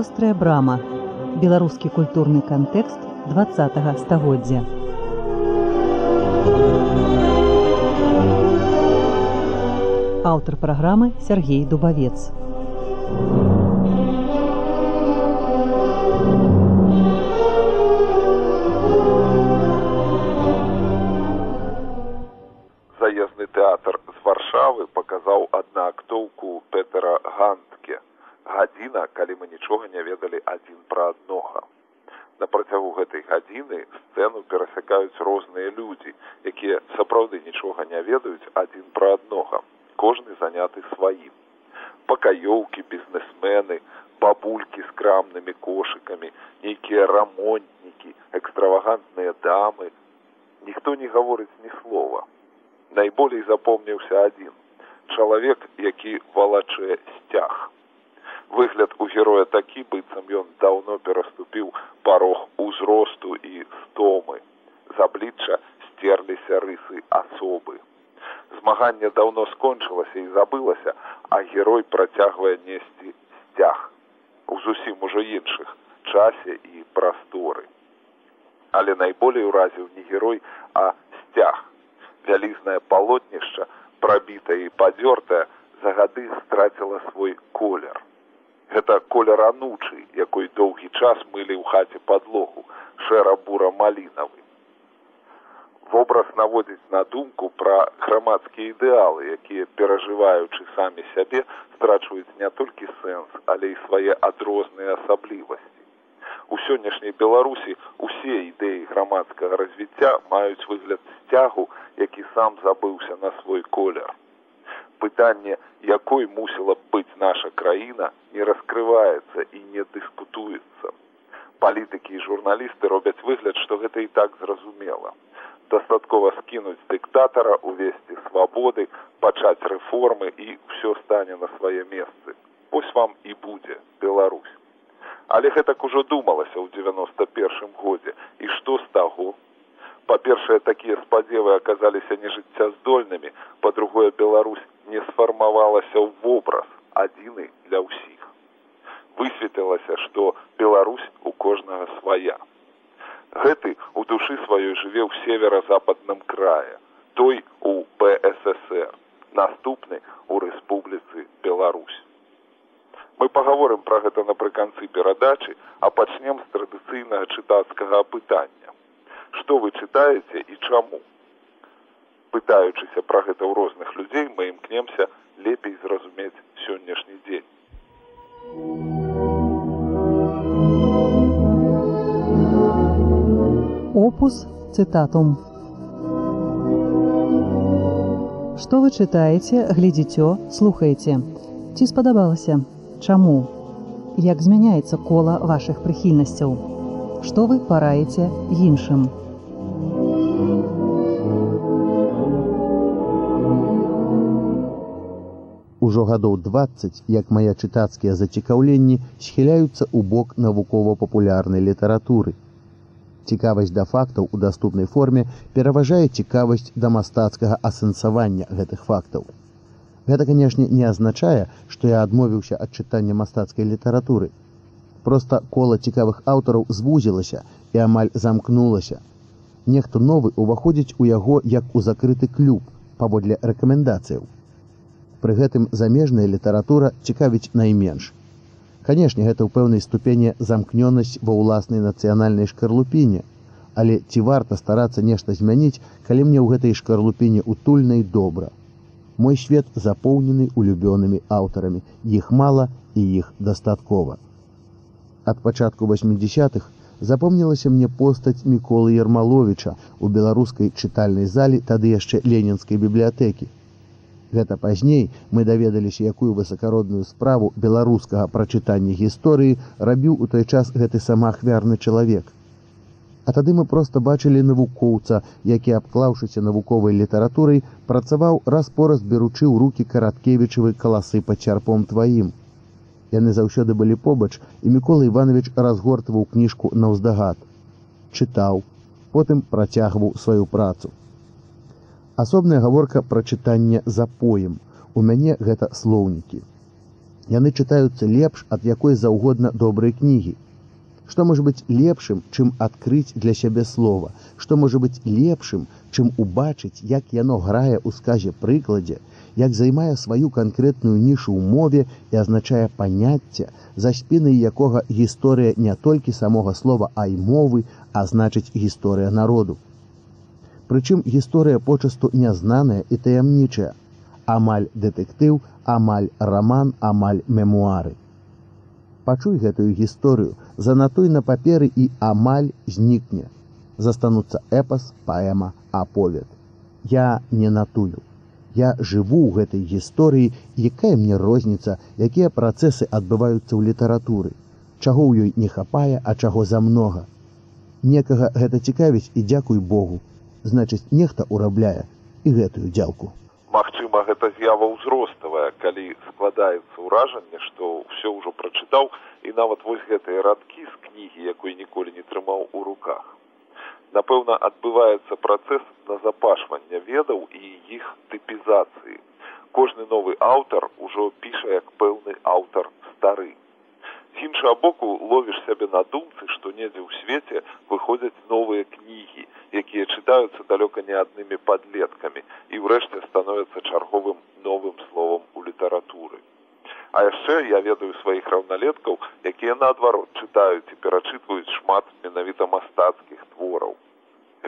вострая брама беларускі культурны кантэкст два стагоддзя. Аўтар праграмы Сергей дубавец. Заездны тэатр з варшавы паказаў аднаактоўку петера гантке гадзіна калі мы нічога не ведалі адзін пра аднога. На працягу гэтай гадзіны сцэну перасякаюць розныя людзі якія сапраўды нічога не ведаюць адзін пра аднога кожны заняты сваім. Пакаёўкі бізнесмены бабулькі з крамнымі кошыкамі нейкія рамонтнікі экстравагантныя дамы. Ніхто не гаворыць ні слова. Найболей запомніўся адзін. Чалавек які валачэ сцяг выгляд у героя такі быццам ён даўно пераступіў парог узросту і стомы. З аблічча сцерліся рысы асобы. Змаганне даўно скончылася і забылася а герой працягвае несці сцяг. У зусім ужо іншых часе і прасторы. Але найболей уразіў не герой а сцяг. Вялізнае палотнішча прабітае і падзёртае за гады страціла свой колер гэта колер анучы якой доўгі час мылі ў хаце падлогу шэра бура малінавы вобраз наводзіць на думку пра грамадскія ідэалы якія перажываючы самі сябе страчваюць не толькі сэнс але і свае адрозныя асаблівасці. У сённяшняй беларусі усе ідэі грамадскага развіцця маюць выгляд сцягу які сам забыўся на свой колер пытанне якой мусіла б быць наша краіна не раскрываецца і не дыскутуецца палітыкі і журналісты робяць выгляд што гэта і так зразумела дастаткова скінуць дыктатара увесці свабоды пачаць рэформы і ўсё стане на свае месцы вось вам і будзе беларусь. Але гэтак ужо думалася ў девяносто першым годзе. І што з таго? Па першае такія спадзевы аказаліся нежыццяздольнымі па другое беларусь не сфармавалася ў вобраз адзіны для ўсіх. Высветлілася што беларусь у кожнага свая. Гэты у душы сваёй жыве ў северо-западным крае той у бсср наступны у рэспубліцы беларусь. Мы паговорым пра гэта напрыканцы перадачы а пачнем з традыцыйнага чытацкага апытання. Што вы чытаеце і чаму? Пытаючыся пра гэта ў розных людзей мы імкнемся опус цытатум Што вы чытаеце глядзіцё слухаеце ці спадабалася Чаму? Як змяняецца кола вашых прыхільнасцяў? Што вы параеце іншым? Ужо гадоў 20, як мае чытацкія зацікаўленні схіляюцца ў бок навукова-папулярнай літаратуры. Цікавасць да фактаў у даступнай форме пераважае цікавасць да мастацкага асэнсавання гэтых фактаў. Гэта, канешне, не азначае, што я адмовіўся ад чытання мастацкай літаратуры. Проста кола цікавых аўтараў звузілася і амаль замкнулася. Нехто новы ўваходзіць у яго як у закрыты клуб паводле рэкамендацыяў. Пры гэтым замежная літаратура цікавіць найменш. Канешне, гэта ў пэўнай ступені замкнёнасць ва ўласнай нацыянальнай шкарлупіне, але ці варта старацца нешта змяніць, калі мне ў гэтай шкарлупіне утульна і добра. Мой свет запоўнены улюбёнымі аўтарамі. Іх мала і іх дастаткова. Ад пачатку 80-х запомнілася мне постаць міколы ермаловича у беларускай чытальнай залі тады яшчэ ленінскай бібліятэкі гэта пазней мы даведаліся якую высакародную справу беларускага прачытання гісторыі рабіў у той час гэты самаахвярны чалавек А тады мы проста бачылі навукоўца, які, абклаўшыся навуковай літаратурай, працаваў раз-пораз беручы ў рукі караткевічавы каласы пад чарпом тваім. Яны заўсёды былі побач, і Мікола Іванович разгортваў кніжку на ўздагад. Чытаў, потым працягваў сваю працу. Асобная гаворка пра чытанне запоем. У мяне гэта слоўнікі. Яны чытаюцца лепш ад якой заўгодна добрай кнігі. Што можа быць лепшым, чым адкрыць для сябе слова, што можа быць лепшым, чым убачыць, як яно грае ў сказе прыкладзе, як займае сваю канкрэтную нішу ў мове і азначае паняцце, за спінай якога гісторыя не толькі самога слова, а і мовы, а значыць гісторыя народу. Прычым гісторыя почасту нязнаная і таямнічая, амаль дэтэктыў, амаль раман, амаль мемуары. Пачуй гэтую гісторыю, занатуй на паперы і амаль знікне. Застануцца эпас, паэма, аповед. Я не натую. Я жыву ў гэтай гісторыі, якая мне розніца, якія працэсы адбываюцца ў літаратуры, чаго ў ёй не хапае, а чаго замнога. Некага гэта цікавіць і дзякуй Богу. Значыць, нехта ўрабляе і гэтую дзялку. Магчыма, гэта з'ява ўзроставая, калі складаецца ўражанне, што ўсё ўжо прачытаў і нават вось гэтыя радкі з кнігі, якой ніколі не трымаў у руках. Напэўна адбываецца працэс назапашвання ведаў і іх тыпізацыі. Кожны новы аўтар ужо піша як пэўны аўтар стары з іншага боку ловіш сябе на думцы што недзе ў свеце выходзяць новыя кнігі якія чытаюцца далёка не аднымі падлеткамі і ўрэшце становяцца чарговым новым словом у літаратуры. А яшчэ я ведаю сваіх раўналеткаў якія наадварот чытаюць і перачытваюць шмат менавіта мастацкіх твораў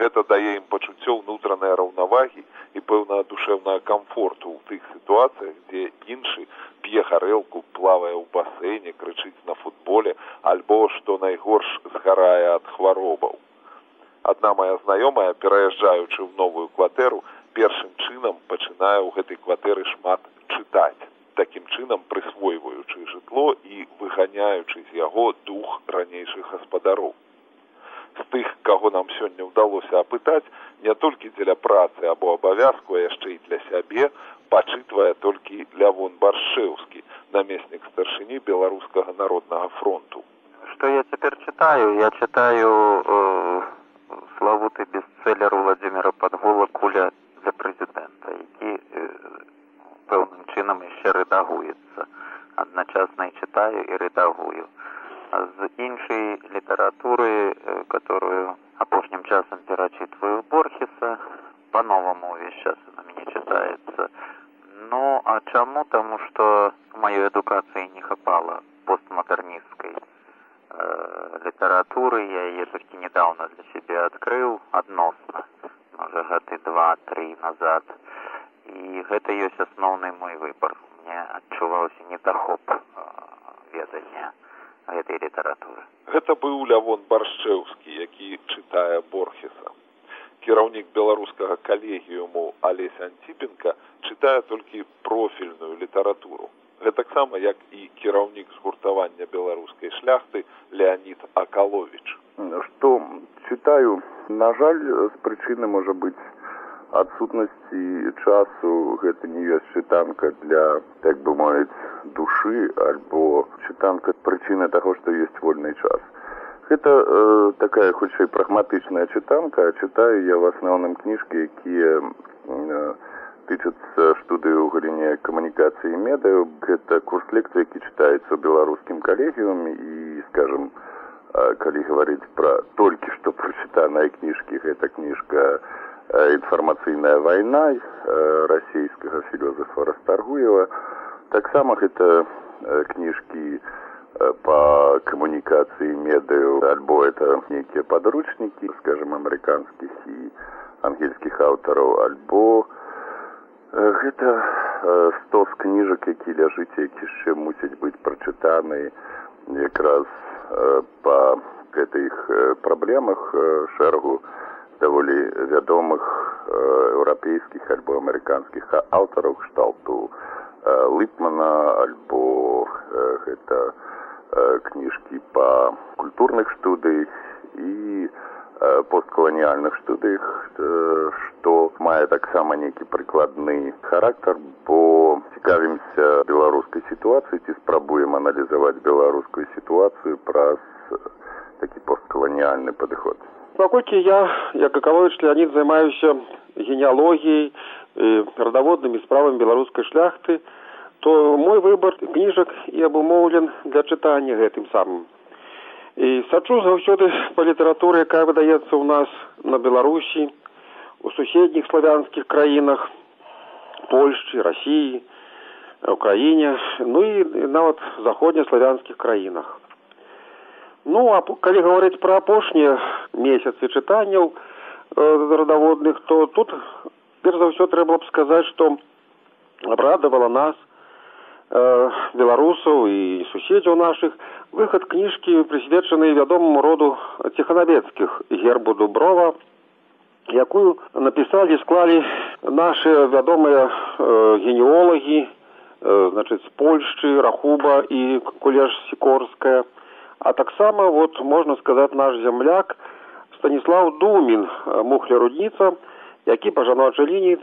гэта дае ім пачуццё ўнутранай раўнавагі і пэўнага душэўнага камфорту ў тых сітуацыях дзе іншы п'е гарэлку плавае ў басейне крычыць на футболе альбо што найгорш згарае ад хваробаў. Адна моя знаёмая пераязджаючы ў новую кватэру першым чынам пачынае ў гэтай кватэры шмат чытаць такім чынам прысвойваючы жытло і выганяючы з яго дух ранейшых гаспадароў тых каго нам сёння ўдалося апытаць не толькі дзеля працы або абавязку а яшчэ і для сябе пачытвае толькі лявон баршэўскі намеснік старшыні беларускага народнага фронту. Что я цяпер читаю? Я читаю э, славуты бестселлер владимира подгола куля для прэзідэнта які э, пэўным чынам яшчэ рэдагуецца адначасна і чытаю і рэдагую з іншай літаратуры которую апошнім часам перачытваю борхеса. По-новаму увесь час на мяне чытаецца ну а чаму? Таму што маёй адукацыі не хапала постмадэрнісцкай э, літаратуры. Я яе толькі недавно для сябе адкрыў адносна можа гады два тры назад. І гэта ёсць асноўны мой выбор мне адчуваўся недахоп гэтай літаратуры гэта быў лявон баршчэўскі які чытае борхеса. Кіраўнік беларускага калегіуму алесь антипенко чытае толькі профільную літаратуру. Гэтаксама як і кіраўнік згуртавання беларускай шляхты леонид акалович што чытаю на жаль з прычыны можа быць адсутнасці часу гэта не ёсць чытанка для так бы мовіць душы альбо чытанка прычына таго што ёсць вольны час. Гэта э, такая хутчэй прагматычная чытанка чытаю я в асноўным кніжкі якія э, тычацца студыі ў галіне камунікацыі медыяў гэта курс лекцыі які чытаецца ў беларускім калегіуме і скажем э, калі гаварыць пра толькі што прачытаныя кніжкі гэта кніжка інфармацыйная вайна расійскага філёзафа растаргуева таксама гэта кніжкі по камунікацыі медыяў альбо это нейкія падручнікі скажем амерыканскіх і ангельскіх аўтараў альбо. Гэта сто з кніжак які ляжыць які яшчэ мусіць быць прачытаны якраз па гэтых праблемах шэрагу даволі вядомых э, еўрапейскіх альбо амерыканскіх аўтараў кшталту э, лыпмана альбо э, гэта кніжкі па культурных студыях і посткаланіяльных студыях што мае таксама нейкі прыкладны характар бо цікавімся беларускай сітуацыі ці спрабуем аналізаваць беларускую сітуацыю праз такі посткаланіяльны падыход. Паколькі я як акаловіч леонид займаюся генеалогіяй э, перадаводнымі справамі беларускай шляхты то мой выбор кніжак і абумоўлен для чытання гэтым самым. І сачу заўсёды па літаратуры якая выдаецца ў нас на беларусі у суседніх славянскіх краінах польшчы рассіі украіне ну і нават заходнеславянскіх краінах. Ну а калі гаварыць пра апошнія месяцы чытанняў э, радаводных то тут перш за ўсё трэба б сказаць што абрадавала нас э, беларусаў і суседзяў нашых выхад кніжкі прысвечаны вядомаму роду ціханавецкіх гербу дуброва якую напісалі склалі нашы вядомыя э, генеолагі э, значыць з польшчы рахуба і кулеж сікорская а таксама вот можна сказаць наш зямляк станіслав думін мухлярудніца які па жаночай лініі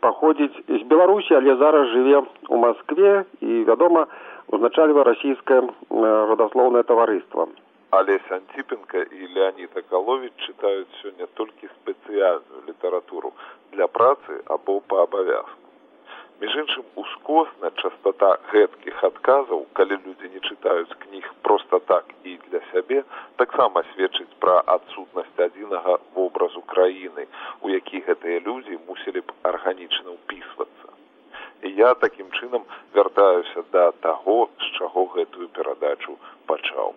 паходзіць з беларусі але зараз жыве у москве і вядома узначальвае расійскае родаслоўнае таварыства Олесь Антипенко и Леонид Акалович читают сегодня только специальную литературу для працы або по обовязку. Між іншым ускосна частота гэткіх адказаў, калі людзі не чытаюць кніг проста так і для сябе, таксама сведчыць пра адсутнасць адзінага вобразу краіны, у які гэтыя людзі мусілі б арганічна ўпісвацца. І я такім чынам вяртаюся да таго, з чаго гэтую перадачу пачаў.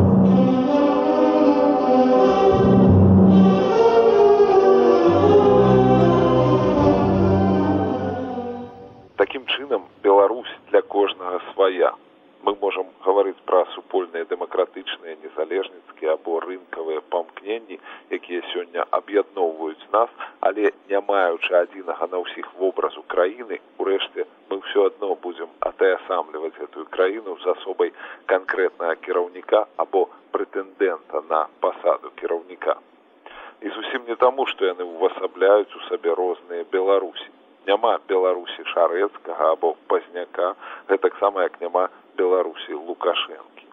зусім не таму, што яны ўвасабляюць у сабе розныя беларусі. Няма беларусі шарэцкага або пазняка гэтаксама як няма беларусі лукашэнкі.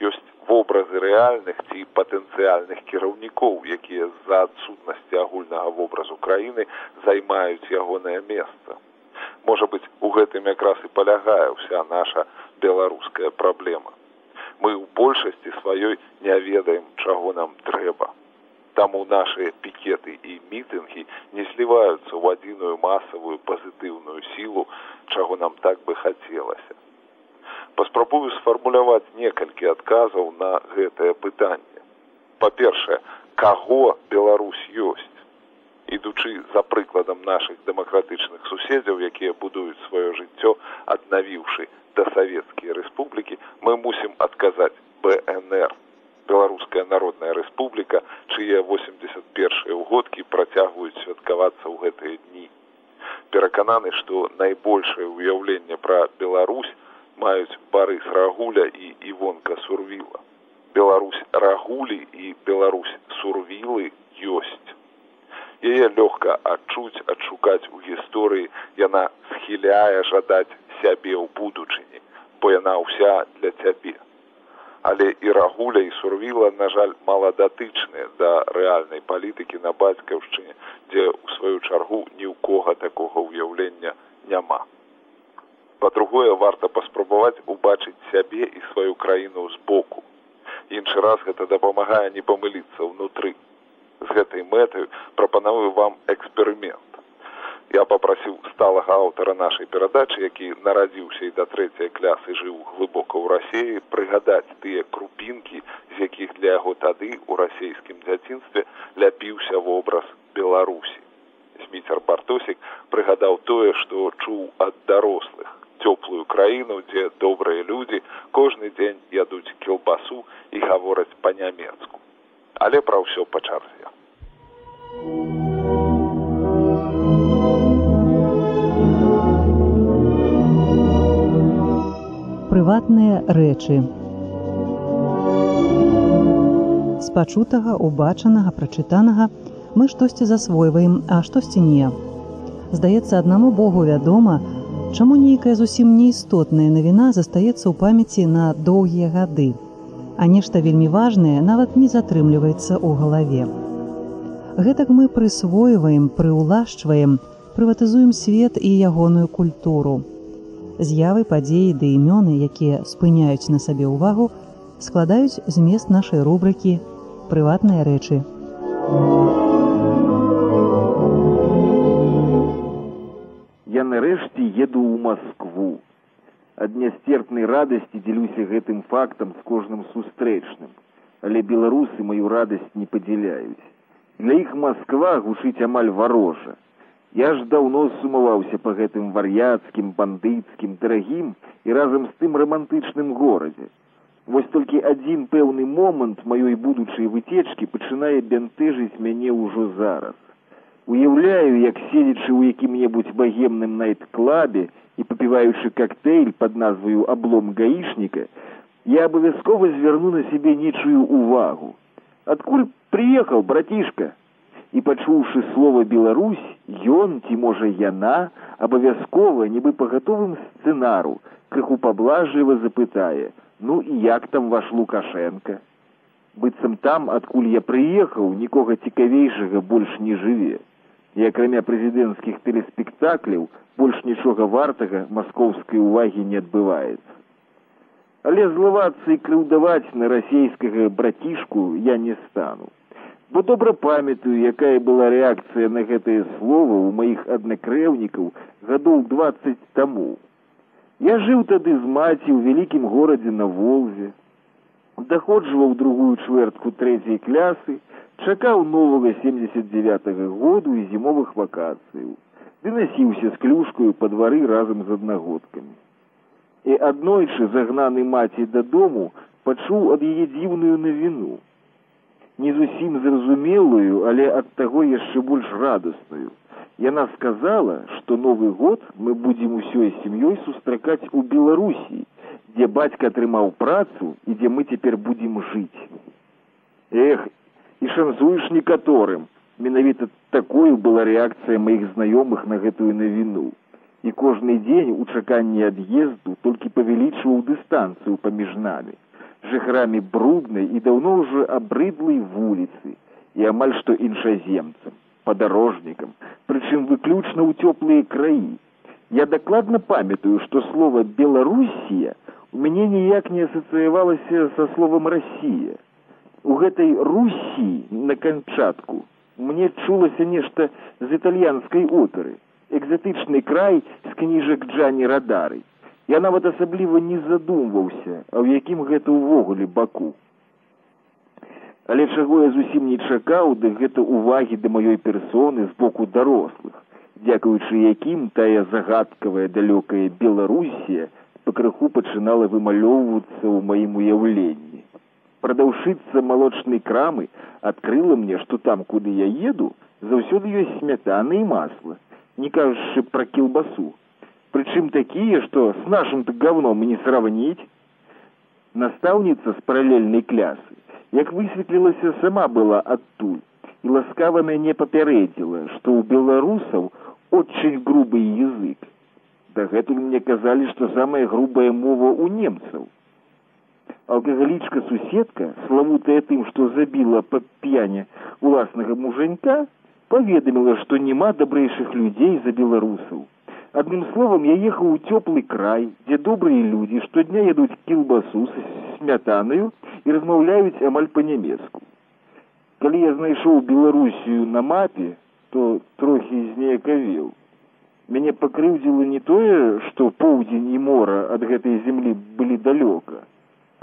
Ёсць вобразы рэальных ці патэнцыяльных кіраўнікоў якія з-за адсутнасці агульнага вобразу краіны займаюць ягонае месца. Можа быць у гэтым якраз і палягае ўся наша беларуская праблема. Мы ў большасці сваёй не ведаем чаго нам трэба таму нашыя пікеты і мітынгі не сліваюцца ў адзіную масавую пазітыўную сілу чаго нам так бы хацелася. Паспрабую сфармуляваць некалькі адказаў на гэтае пытанне. Па-першае каго беларусь ёсць? Ідучы за прыкладам нашых дэмакратычных суседзяў якія будуюць сваё жыццё аднавіўшы дасавецкія рэспублікі мы мусім адказаць бнр беларуская народная рэспубліка чые восемьдесят першыя ўгодкі працягваюць святкавацца ў гэтыя дні. Перакананы што найбольшае ўяўленне пра беларусь маюць барыс рагуля і івонка сурвіла. Беларусь рагулі і беларусь сурвілы ёсць. Яе лёгка адчуць адшукаць у гісторыі. Яна схіляе жадаць сябе ў будучыні бо яна ўся для цябе але і рагуля і сурвіла на жаль маладатычныя да рэальнай палітыкі на бацькаўшчыне дзе ў сваю чаргу ні ў кога такога ўяўлення няма па-другое варта паспрабаваць убачыць сябе і сваю краіну збоку іншы раз гэта дапамагае не памыліцца ўнутры з гэтай мэтаю прапаную вам эксперымент я попрасіў сталага аўтара нашай перадачы які нарадзіўся і да трэцяй клясы жыў глыбока ў рассеі прыгадаць тыя крупінкі з якіх для яго тады ў расійскім дзяцінстве ляпіўся вобраз беларусі зміцер бартосік прыгадаў тое што чуў ад дарослых цёплую краіну дзе добрыя людзі кожны дзень ядуць кілбасу і гавораць па нямецку але пра ўсё па чарзе прыват прыватныя рэчы. З пачутага, убачанага, прачытанага мы штосьці засвойваем, а штосьці не. Здаецца, аднаму Богу вядома, чаму нейкая зусім неістотная навіна застаецца ў памяці на доўгія гады, а нешта вельмі важнае нават не затрымліваецца ў галаве. Гэтак мы прысвойваем, прыўлашчваем, прыватызуем свет і ягоную культуру. З'явы падзеі ды імёны, якія спыняюць на сабе ўвагу, складаюць змест нашай рубрыкі прыватныя рэчы. Я нарэшце еду ў Маскву. Ад нястерпнай радасці дзелюся гэтым фактам з кожным сустрэчным, але беларусы маю радасць не падзяляюць. Для іх Масква гучыць амаль варожа. Я ж даўно сумаваўся па гэтым вар'яцкім, бандыцкім, дарагім і разам з тым рамантычным горадзе. Вось толькі адзін пэўны момант маёй будучай выцечкі пачынае бянтэжыць мяне ўжо зараз. Уяўляю, як седзячы ў якім-небудзь багемным найт-клабе і папіваючы коктейль пад назваю аблом гаішніка, я абавязкова звярну на сябе нечую увагу. Адкуль прыехаў братішка? І пачуўшы слова Беларусь, ён ці можа яна абавязкова нібы па гатовым сцэнару крыху паблажліва запытае: ну і як там ваш лукашенко? Быццам там адкуль я прыехаў нікога цікавейшага больш не жыве. І акрамя прэзідэнцкіх тэлеспектакляў больш нічога вартага маскоўскай увагі не адбываецца але злавацца і крыўдаваць на расійскага братішку я не стану бо добра памятаю, якая была рэакцыя на гэтае слова ў маіх аднакрэўнікаў гадоў двадцать таму. Я жыў тады з маці ў вялікім горадзе на волзе, даходжваў другую чвэртку трэцяй клясы, чакаў новага семьдесят девятого году і зімовых вакацыяў, ды насіўся з клюшкаю па двары разам з аднагодкамі. І аднойчы загнаны маці дадому пачуў ад яе дзіўную навіну не зусім зразумелую, але ад таго яшчэ больш радасную. Яна сказала, што новы год мы будзем усёй сям'ёй сустракаць у Беларусі, дзе бацька атрымаў працу і дзе мы цяпер будзем жыць. Эх, і шанцуеш некаторым. Менавіта такою была рэакцыя маіх знаёмых на гэтую навіну. І кожны дзень у чаканні ад'езду толькі павялічваў дыстанцыю паміж намі жыхарамі бруднай і даўно ўжо абрыдлай вуліцы. І амаль што іншаземцам падарожнікам прычым выключна ў цёплыя краі. Я дакладна памятаю што слова беларусія у мяне ніяк не асацыявалася са словам расія у гэтай русі на канчатку мне чулася нешта з італьянскай оперы. Экзатычны край з кніжак джані радары Я нават асабліва не задумваўся, а ў якім гэта ўвогуле баку. Але чаго я зусім не чакаў, дык гэта ўвагі да маёй персоны з боку дарослых, дзякуючы якім тая загадкавая далёкая Беларусія пакрыху пачынала вымалёўвацца ў маім уяўленні. Прадаўшыцца малочнай крамы адкрыла мне, што там, куды я еду, заўсёды ёсць смятана і масла, не кажучы пра кілбасу причем такие, что с нашим-то говном и не сравнить. Настаўніца з паралельнай клясы, як высветлілася, сама была адтуль і ласкава мяне папярэдзіла, што ў беларусаў очень грубы язык. Дагэтуль мне казалі, што самая грубая мова ў немцаў. Алкагалічка суседка, славутая тым, што забіла па п'яне уласнага мужанька, паведаміла, што няма дабрэйшых людзей за беларусаў. Одним словом, я ехал у теплый край, где добрые люди штодня едут кілбасу з смятаною і размаўляюць амаль па-нямецку. Калі я знайшоў Беларусію на мапе, то трохі знеякавеў. Мяне пакрыўдзіла не тое, што поўдзень і мора ад гэтай землі былі далёка,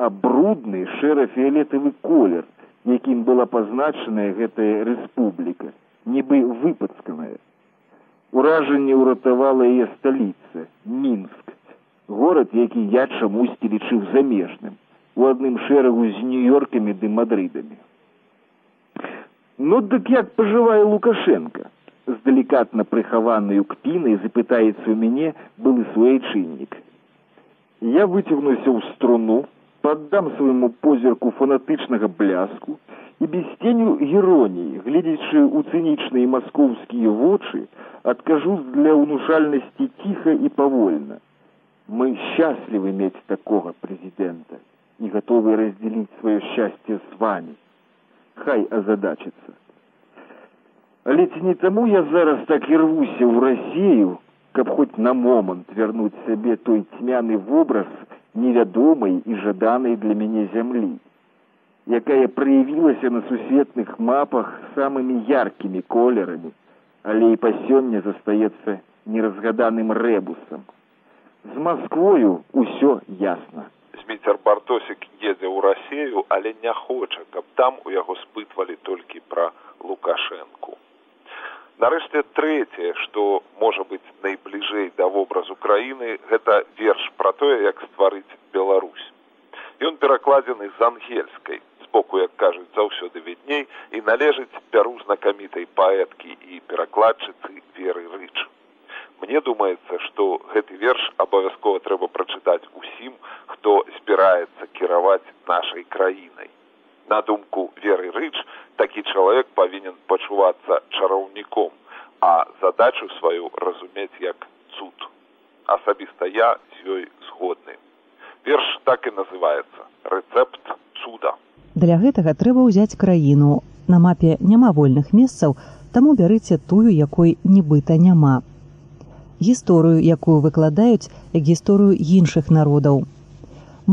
а брудны шэра-фіолетавы колер, якім была пазначаная гэтая рэспубліка, нібы выпадсканая. Уражанне ўратавала яе сталіца мінск. Горад які я чамусьці лічыў замежным у адным шэрагу з нью-йоркамі ды мадрыдамі. Ну дык як пажывае лукашенко? З далікатна прыхаванаю кпінай запытаецца ў мяне былы суайчыннік. Я выцягнуся ў струну, паддам свайму позірку фанатычнага бляску і без ценю іроніі, гледзячы ў цынічныя маскоўскія вочы, адкажу для ўнушальнасці ціха і павольна. Мы счастливы мець такога прэзідэнта і гатовы раздзяліць сваё шчасце з вами. Хай. Але ці не таму я зараз так і рвуся ў рассею, каб хоць на момант вярнуць сабе той цьмяны вобраз невядомай і жаданай для мяне зямлі, якая праявілася на сусветных мапах самымі яркімі колерамі, але і па сёння застаецца неразгаданым рэбусам. З Масквою ўсё ясна. Зміцер Бартосік едзе ў рассею, але не хоча, каб там у яго спытвалі толькі пра Лукашэнку. Нарэшце трэцяе, што можа быць найбліжэй да вобразу краіны, гэта верш пра тое, як стварыць Беларусь. Ён перакладзены з ангельскай, збоку, як кажуць, заўсёды відней і належыць пяру знакамітай паэткі і перакладчыцы веры рыч. Мне думаецца, што гэты верш абавязкова трэба прачытаць усім, хто збіраецца кіраваць нашай краінай. На думку веры рыч, такі чалавек павінен пачувацца чараўніком, а задачу сваю разумець як цуд. Асабіста я з ёй згодны. Верш так і называецца рэцэпт. Для гэтага трэба ўзяць краіну. На мапе няма вольных месцаў, таму бярыце тую, якой нібыта няма. Гісторыю, якую выкладаюць як гісторыю іншых народаў.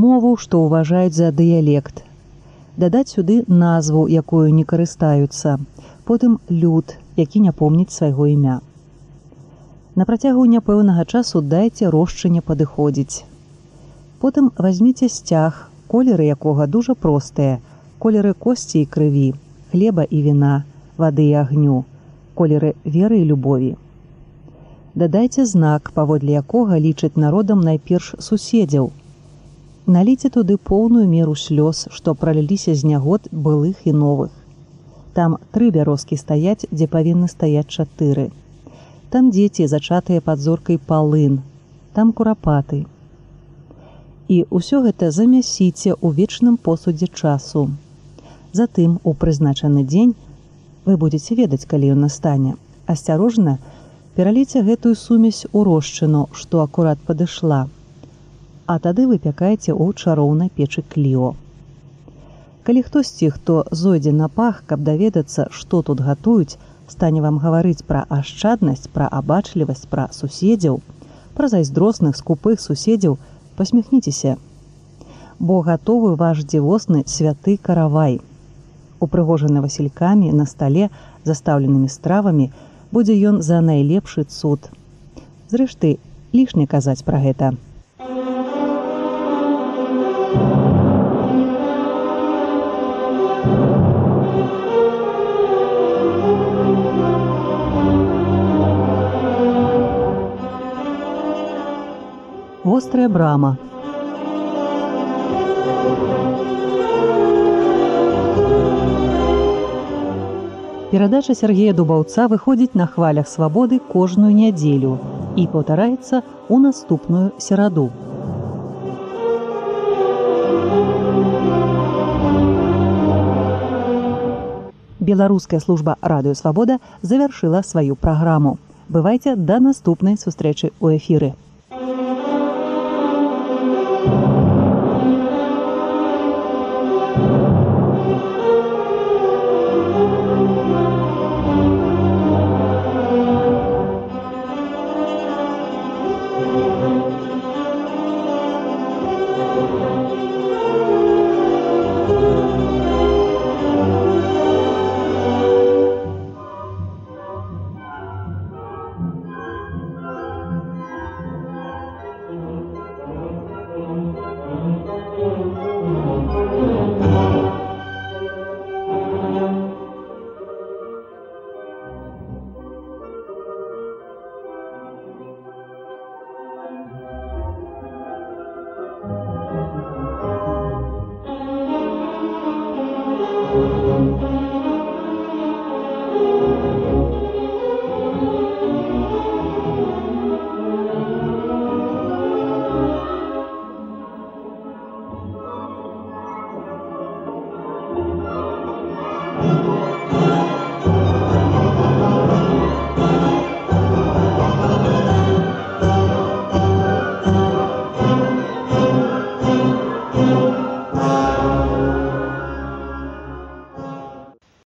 Мову, што ўважаюць за дыялект, дадаць сюды назву, якую не карыстаюцца, потым люд, які не помніць свайго імя. На працягу няпэўнага часу дайце рошчыне падыходзіць. Потым возьміце сцяг, колеры якога дужа простыя, колеры косці і крыві, хлеба і віна, вады і агню, колеры веры і любові. Дадайце знак, паводле якога лічыць народам найперш суседзяў, наліце туды поўную меру слёз, што праліліся з нягод былых і новых. Там тры бярозкі стаяць, дзе павінны стаяць чатыры. Там дзеці зачатыя пад зоркай палын, там курапаты. І ўсё гэта замясіце ў вечным посудзе часу. Затым у прызначаны дзень вы будетеце ведаць, калі ён настане. Асцярожна пераліце гэтую сумесь у рошчыну, што акурат падышла а тады выпякайце ў чароўнай печы кліо. Калі хтосьці, хто зойдзе на пах, каб даведацца, што тут гатуюць, стане вам гаварыць пра ашчаднасць, пра абачлівасць, пра суседзяў, пра зайздросных скупых суседзяў, посміхніцеся. Бо гатовы ваш дзівосны святы каравай. Упрыгожаны васількамі на стале, застаўленымі стравамі, будзе ён за найлепшы цуд. Зрэшты, лішне казаць пра гэта. вострая брама. Перадача Сергея Дубаўца выходзіць на хвалях свабоды кожную нядзелю і паўтараецца ў наступную сераду. Беларуская служба радыёвабода завяршыла сваю праграму. Бывайце да наступнай сустрэчы ў эфіры.